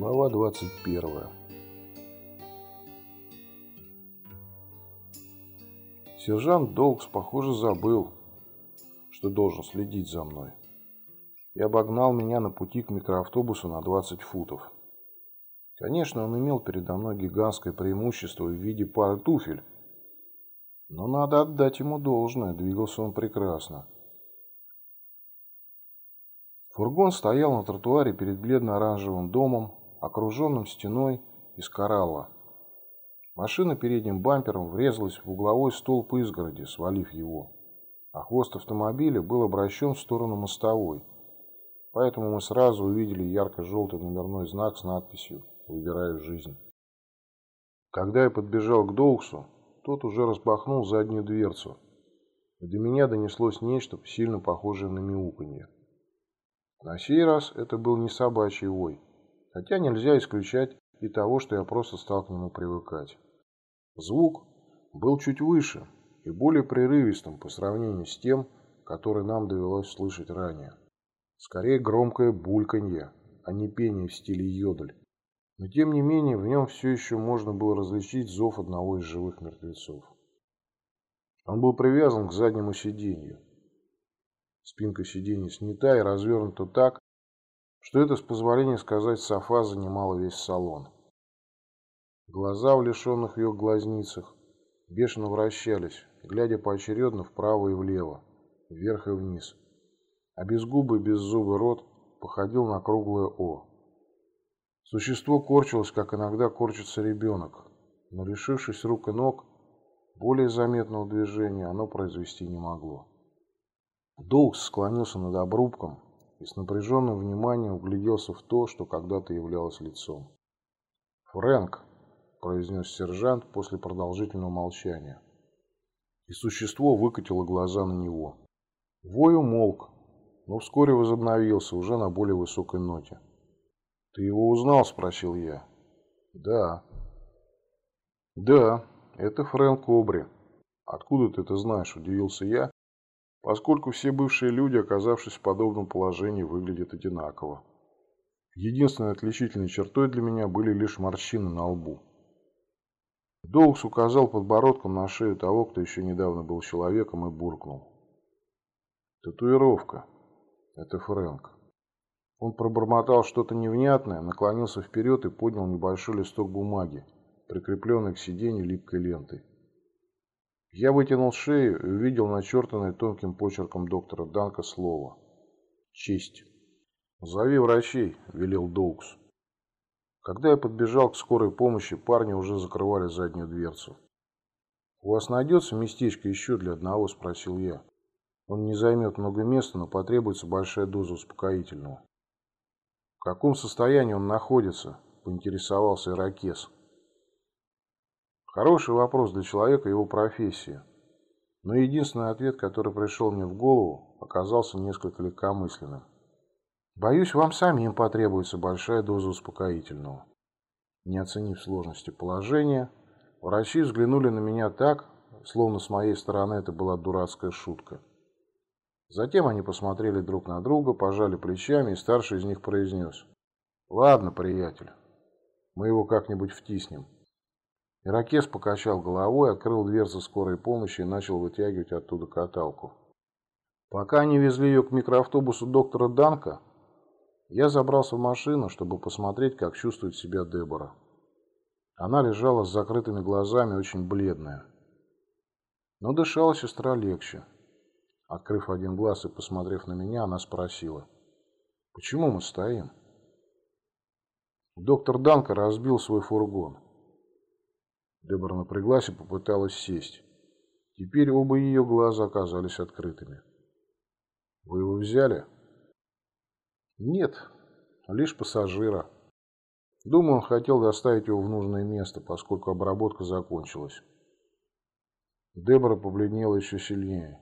Глава 21 Сержант Долгс, похоже, забыл, что должен следить за мной, и обогнал меня на пути к микроавтобусу на 20 футов. Конечно, он имел передо мной гигантское преимущество в виде пары туфель, но надо отдать ему должное, двигался он прекрасно. Фургон стоял на тротуаре перед бледно-оранжевым домом, окруженным стеной из коралла. Машина передним бампером врезалась в угловой столб изгороди, свалив его, а хвост автомобиля был обращен в сторону мостовой. Поэтому мы сразу увидели ярко-желтый номерной знак с надписью «Выбираю жизнь». Когда я подбежал к Доуксу, тот уже распахнул заднюю дверцу, и до меня донеслось нечто, сильно похожее на мяуканье. На сей раз это был не собачий вой, хотя нельзя исключать и того, что я просто стал к нему привыкать. Звук был чуть выше и более прерывистым по сравнению с тем, который нам довелось слышать ранее. Скорее громкое бульканье, а не пение в стиле йодль. Но тем не менее в нем все еще можно было различить зов одного из живых мертвецов. Он был привязан к заднему сиденью. Спинка сиденья снята и развернута так, что это, с позволения сказать, софа занимала весь салон. Глаза в лишенных ее глазницах бешено вращались, глядя поочередно вправо и влево, вверх и вниз. А безгубый беззубый рот походил на круглое «О». Существо корчилось, как иногда корчится ребенок, но, лишившись рук и ног, более заметного движения оно произвести не могло. Доукс склонился над обрубком и с напряженным вниманием угляделся в то, что когда-то являлось лицом. «Фрэнк», — произнес сержант после продолжительного молчания. И существо выкатило глаза на него. Вой умолк, но вскоре возобновился, уже на более высокой ноте. «Ты его узнал?» – спросил я. «Да». «Да, это Фрэнк Обри. Откуда ты это знаешь?» – удивился я, поскольку все бывшие люди, оказавшись в подобном положении, выглядят одинаково. Единственной отличительной чертой для меня были лишь морщины на лбу. Доукс указал подбородком на шею того, кто еще недавно был человеком, и буркнул. «Татуировка. Это Фрэнк». Он пробормотал что-то невнятное, наклонился вперед и поднял небольшой листок бумаги, прикрепленный к сиденью липкой лентой. Я вытянул шею и увидел начертанное тонким почерком доктора Данка слово «Честь». «Зови врачей», – велел Доукс. Когда я подбежал к скорой помощи, парни уже закрывали заднюю дверцу. «У вас найдется местечко еще для одного?» – спросил я. «Он не займет много места, но потребуется большая доза успокоительного». «В каком состоянии он находится?» – поинтересовался Иракес. Хороший вопрос для человека его профессии. Но единственный ответ, который пришел мне в голову, оказался несколько легкомысленным. Боюсь, вам самим потребуется большая доза успокоительного. Не оценив сложности положения, врачи взглянули на меня так, словно с моей стороны это была дурацкая шутка. Затем они посмотрели друг на друга, пожали плечами, и старший из них произнес. «Ладно, приятель, мы его как-нибудь втиснем». Иракес покачал головой, открыл дверцу скорой помощи и начал вытягивать оттуда каталку. Пока они везли ее к микроавтобусу доктора Данка, я забрался в машину, чтобы посмотреть, как чувствует себя Дебора. Она лежала с закрытыми глазами, очень бледная. Но дышала сестра легче. Открыв один глаз и посмотрев на меня, она спросила, «Почему мы стоим?» Доктор Данка разбил свой фургон. Дебора напряглась и попыталась сесть. Теперь оба ее глаза оказались открытыми. «Вы его взяли?» «Нет, лишь пассажира. Думаю, он хотел доставить его в нужное место, поскольку обработка закончилась». Дебора побледнела еще сильнее.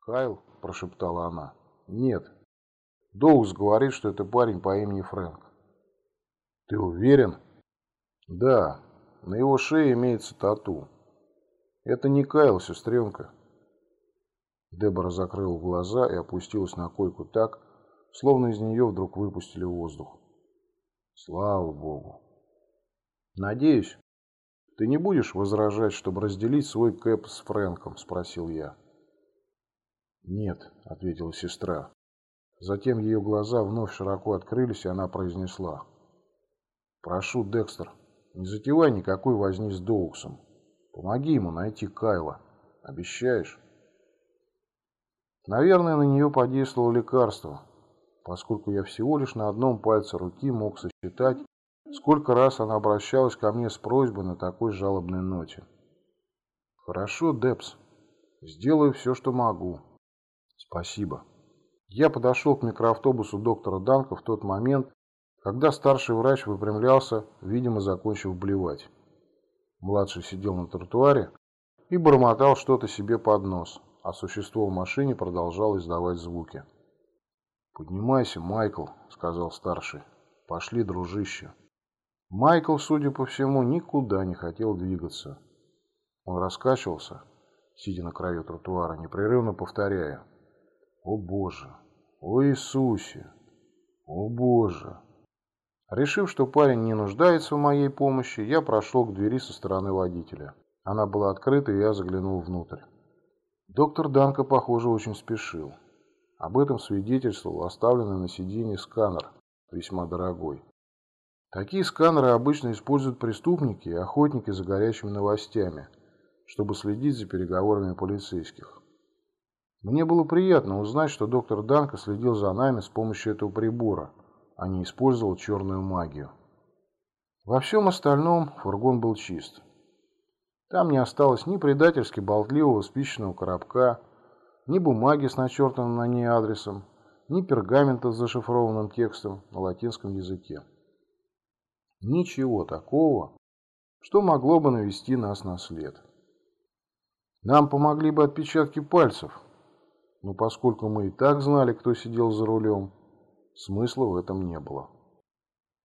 «Кайл?» – прошептала она. «Нет. Доукс говорит, что это парень по имени Фрэнк». «Ты уверен?» «Да. На его шее имеется тату. Это не Кайл, сестренка. Дебора закрыла глаза и опустилась на койку так, словно из нее вдруг выпустили воздух. Слава богу. Надеюсь, ты не будешь возражать, чтобы разделить свой кэп с Фрэнком, спросил я. Нет, ответила сестра. Затем ее глаза вновь широко открылись, и она произнесла. Прошу, Декстер, не затевай никакой возни с Доуксом. Помоги ему найти Кайла. Обещаешь? Наверное, на нее подействовало лекарство, поскольку я всего лишь на одном пальце руки мог сосчитать, сколько раз она обращалась ко мне с просьбой на такой жалобной ноте. «Хорошо, Депс. Сделаю все, что могу. Спасибо». Я подошел к микроавтобусу доктора Данка в тот момент, когда старший врач выпрямлялся, видимо, закончив блевать. Младший сидел на тротуаре и бормотал что-то себе под нос, а существо в машине продолжало издавать звуки. «Поднимайся, Майкл», — сказал старший. «Пошли, дружище». Майкл, судя по всему, никуда не хотел двигаться. Он раскачивался, сидя на краю тротуара, непрерывно повторяя. «О Боже! О Иисусе! О Боже!» Решив, что парень не нуждается в моей помощи, я прошел к двери со стороны водителя. Она была открыта, и я заглянул внутрь. Доктор Данко, похоже, очень спешил. Об этом свидетельствовал оставленный на сиденье сканер, весьма дорогой. Такие сканеры обычно используют преступники и охотники за горячими новостями, чтобы следить за переговорами полицейских. Мне было приятно узнать, что доктор Данко следил за нами с помощью этого прибора – а не использовал черную магию. Во всем остальном фургон был чист. Там не осталось ни предательски болтливого спичечного коробка, ни бумаги с начертанным на ней адресом, ни пергамента с зашифрованным текстом на латинском языке. Ничего такого, что могло бы навести нас на след. Нам помогли бы отпечатки пальцев, но поскольку мы и так знали, кто сидел за рулем, Смысла в этом не было.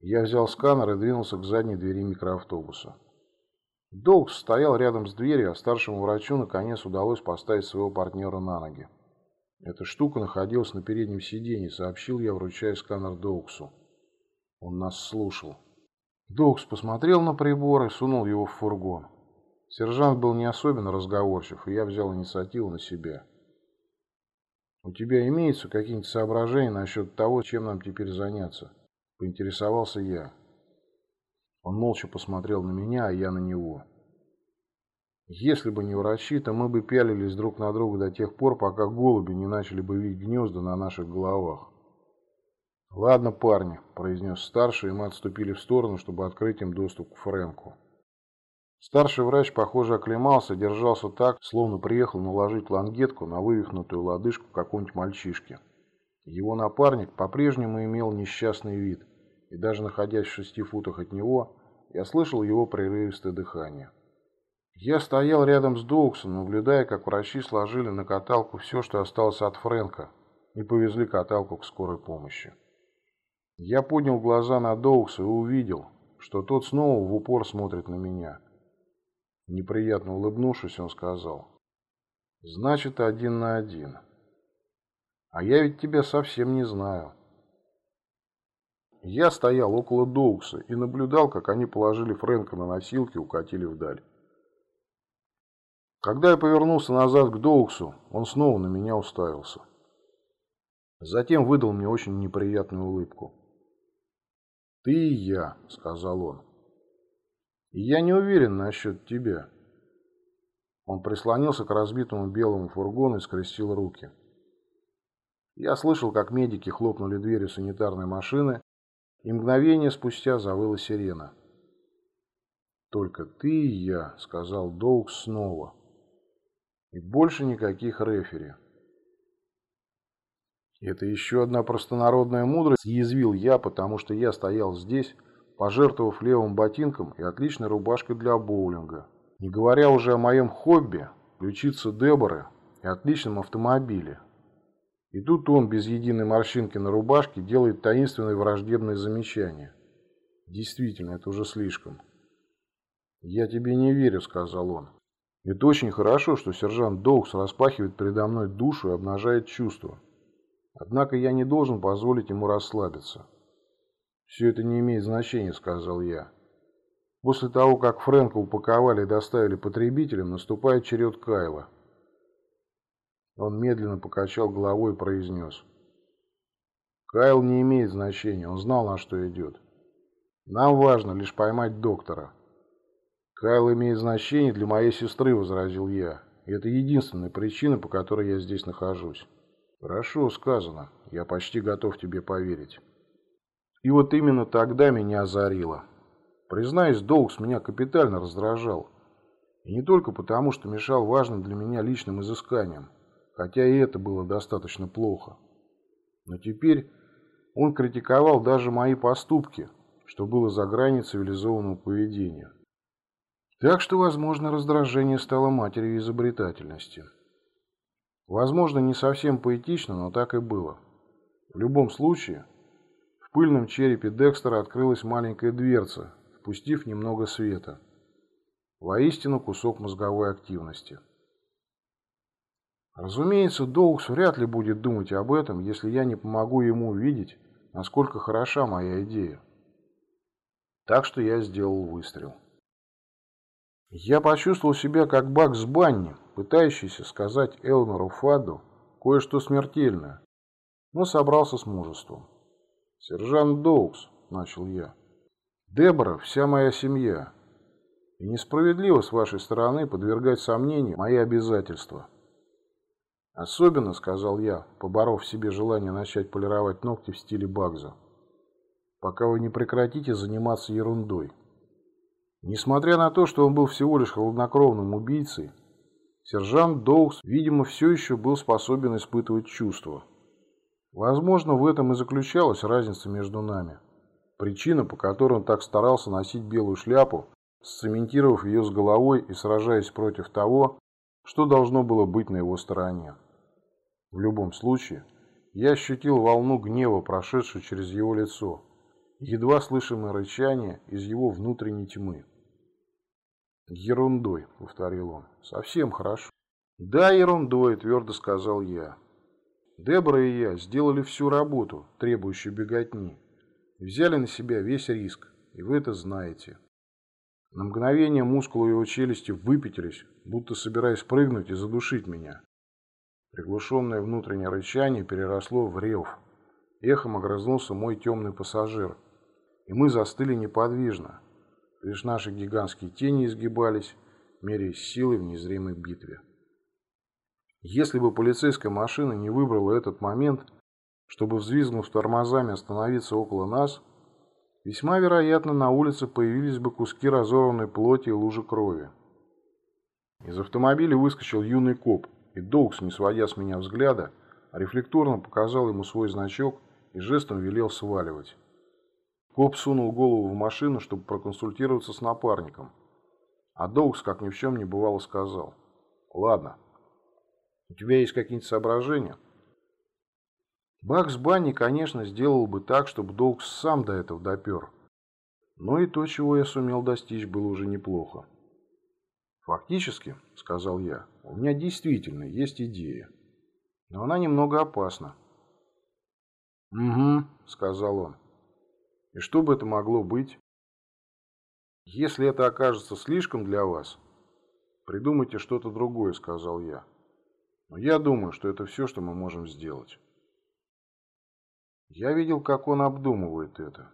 Я взял сканер и двинулся к задней двери микроавтобуса. Долгс стоял рядом с дверью, а старшему врачу наконец удалось поставить своего партнера на ноги. Эта штука находилась на переднем сиденье, сообщил я, вручая сканер Доуксу. Он нас слушал. Доукс посмотрел на прибор и сунул его в фургон. Сержант был не особенно разговорчив, и я взял инициативу на себя. «У тебя имеются какие-нибудь соображения насчет того, чем нам теперь заняться?» – поинтересовался я. Он молча посмотрел на меня, а я на него. Если бы не врачи, то мы бы пялились друг на друга до тех пор, пока голуби не начали бы видеть гнезда на наших головах. «Ладно, парни», – произнес старший, и мы отступили в сторону, чтобы открыть им доступ к Фрэнку. Старший врач, похоже, оклемался, держался так, словно приехал наложить лангетку на вывихнутую лодыжку какого-нибудь мальчишки. Его напарник по-прежнему имел несчастный вид, и даже находясь в шести футах от него, я слышал его прерывистое дыхание. Я стоял рядом с Доуксом, наблюдая, как врачи сложили на каталку все, что осталось от Фрэнка, и повезли каталку к скорой помощи. Я поднял глаза на Доукса и увидел, что тот снова в упор смотрит на меня. Неприятно улыбнувшись, он сказал. «Значит, один на один. А я ведь тебя совсем не знаю». Я стоял около Доукса и наблюдал, как они положили Фрэнка на носилки и укатили вдаль. Когда я повернулся назад к Доуксу, он снова на меня уставился. Затем выдал мне очень неприятную улыбку. «Ты и я», — сказал он. Я не уверен насчет тебя. Он прислонился к разбитому белому фургону и скрестил руки. Я слышал, как медики хлопнули дверью санитарной машины, и мгновение спустя завыла сирена. «Только ты и я», — сказал Доук снова. «И больше никаких рефери». «Это еще одна простонародная мудрость», — съязвил я, потому что я стоял здесь, пожертвовав левым ботинком и отличной рубашкой для боулинга. Не говоря уже о моем хобби, ключице Деборы и отличном автомобиле. И тут он, без единой морщинки на рубашке, делает таинственные враждебные замечания. Действительно, это уже слишком. «Я тебе не верю», — сказал он. «Это очень хорошо, что сержант Доукс распахивает передо мной душу и обнажает чувства. Однако я не должен позволить ему расслабиться. «Все это не имеет значения», — сказал я. После того, как Фрэнка упаковали и доставили потребителям, наступает черед Кайла. Он медленно покачал головой и произнес. Кайл не имеет значения, он знал, на что идет. Нам важно лишь поймать доктора. Кайл имеет значение для моей сестры, возразил я. И это единственная причина, по которой я здесь нахожусь. Хорошо сказано. Я почти готов тебе поверить. И вот именно тогда меня озарило. Признаюсь, Доукс меня капитально раздражал. И не только потому, что мешал важным для меня личным изысканиям, хотя и это было достаточно плохо. Но теперь он критиковал даже мои поступки, что было за гранью цивилизованного поведения. Так что, возможно, раздражение стало матерью изобретательности. Возможно, не совсем поэтично, но так и было. В любом случае, пыльном черепе Декстера открылась маленькая дверца, впустив немного света. Воистину кусок мозговой активности. Разумеется, Доукс вряд ли будет думать об этом, если я не помогу ему увидеть, насколько хороша моя идея. Так что я сделал выстрел. Я почувствовал себя как Бакс Банни, пытающийся сказать Элнору Фаду кое-что смертельное, но собрался с мужеством. «Сержант Доукс», — начал я, — «Дебора — вся моя семья, и несправедливо с вашей стороны подвергать сомнению мои обязательства». «Особенно», — сказал я, поборов в себе желание начать полировать ногти в стиле Багза, «пока вы не прекратите заниматься ерундой». Несмотря на то, что он был всего лишь хладнокровным убийцей, сержант Доукс, видимо, все еще был способен испытывать чувства. Возможно, в этом и заключалась разница между нами. Причина, по которой он так старался носить белую шляпу, сцементировав ее с головой и сражаясь против того, что должно было быть на его стороне. В любом случае, я ощутил волну гнева, прошедшую через его лицо, едва слышимое рычание из его внутренней тьмы. «Ерундой», — повторил он. «Совсем хорошо». «Да, ерундой», — твердо сказал я. Дебора и я сделали всю работу, требующую беготни. Взяли на себя весь риск, и вы это знаете. На мгновение мускулы его челюсти выпятились, будто собираясь прыгнуть и задушить меня. Приглушенное внутреннее рычание переросло в рев. Эхом огрызнулся мой темный пассажир, и мы застыли неподвижно, Лишь наши гигантские тени изгибались, меряясь силой в незримой битве. Если бы полицейская машина не выбрала этот момент, чтобы, взвизгнув тормозами, остановиться около нас, весьма вероятно на улице появились бы куски разорванной плоти и лужи крови. Из автомобиля выскочил юный коп, и Доукс, не сводя с меня взгляда, рефлекторно показал ему свой значок и жестом велел сваливать. Коп сунул голову в машину, чтобы проконсультироваться с напарником. А Доукс, как ни в чем не бывало, сказал. «Ладно. У тебя есть какие-нибудь соображения?» Бакс Банни, конечно, сделал бы так, чтобы Доукс сам до этого допер. Но и то, чего я сумел достичь, было уже неплохо. «Фактически, — сказал я, — у меня действительно есть идея. Но она немного опасна». «Угу», — сказал он. И что бы это могло быть? Если это окажется слишком для вас, придумайте что-то другое, сказал я. Но я думаю, что это все, что мы можем сделать. Я видел, как он обдумывает это.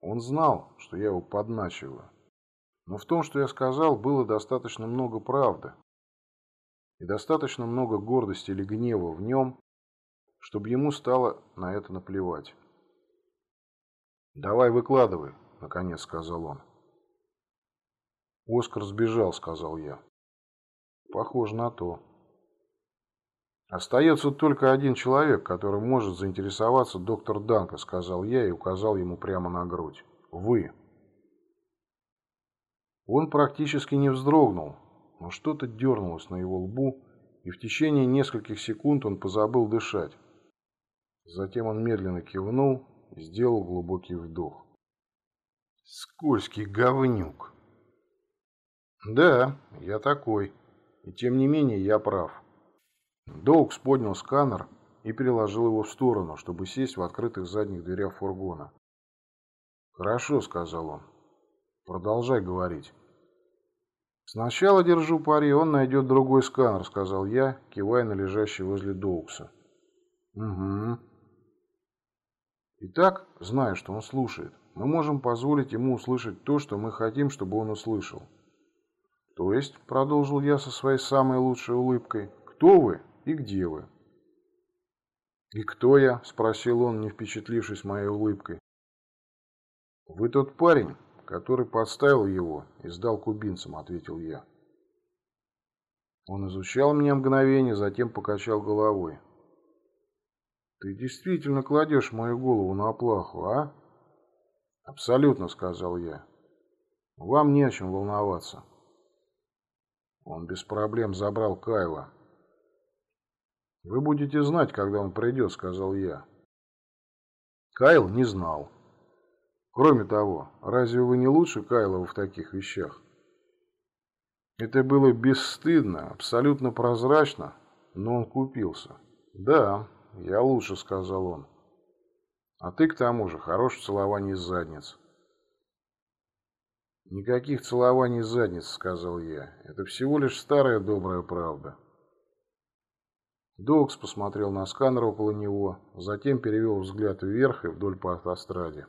Он знал, что я его подначиваю. Но в том, что я сказал, было достаточно много правды. И достаточно много гордости или гнева в нем, чтобы ему стало на это наплевать. «Давай выкладывай», — наконец сказал он. «Оскар сбежал», — сказал я. «Похоже на то». «Остается только один человек, который может заинтересоваться доктор Данка», — сказал я и указал ему прямо на грудь. «Вы». Он практически не вздрогнул, но что-то дернулось на его лбу, и в течение нескольких секунд он позабыл дышать. Затем он медленно кивнул сделал глубокий вдох. Скользкий говнюк. Да, я такой. И тем не менее я прав. Доукс поднял сканер и переложил его в сторону, чтобы сесть в открытых задних дверях фургона. «Хорошо», — сказал он. «Продолжай говорить». «Сначала держу пари, он найдет другой сканер», — сказал я, кивая на лежащий возле Доукса. «Угу». «Итак, зная, что он слушает, мы можем позволить ему услышать то, что мы хотим, чтобы он услышал». «То есть», — продолжил я со своей самой лучшей улыбкой, — «кто вы и где вы?» «И кто я?» – спросил он, не впечатлившись моей улыбкой. «Вы тот парень, который подставил его и сдал кубинцам», – ответил я. Он изучал меня мгновение, затем покачал головой. «Ты действительно кладешь мою голову на оплаху, а?» «Абсолютно», — сказал я. «Вам не о чем волноваться». Он без проблем забрал Кайла. «Вы будете знать, когда он придет», — сказал я. Кайл не знал. Кроме того, разве вы не лучше Кайлова в таких вещах? Это было бесстыдно, абсолютно прозрачно, но он купился. «Да, я лучше», — сказал он. «А ты, к тому же, хорош в целовании задниц». «Никаких целований задниц», — сказал я. «Это всего лишь старая добрая правда». Доукс посмотрел на сканер около него, затем перевел взгляд вверх и вдоль по автостраде.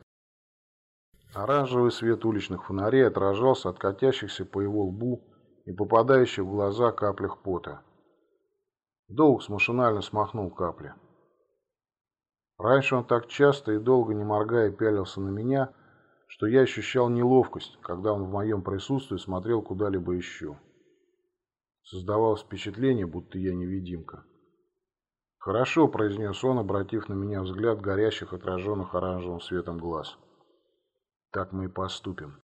Оранжевый свет уличных фонарей отражался от катящихся по его лбу и попадающих в глаза каплях пота. Доукс машинально смахнул капли. Раньше он так часто и долго не моргая пялился на меня, что я ощущал неловкость, когда он в моем присутствии смотрел куда-либо еще. Создавалось впечатление, будто я невидимка. «Хорошо», — произнес он, обратив на меня взгляд горящих, отраженных оранжевым светом глаз. «Так мы и поступим».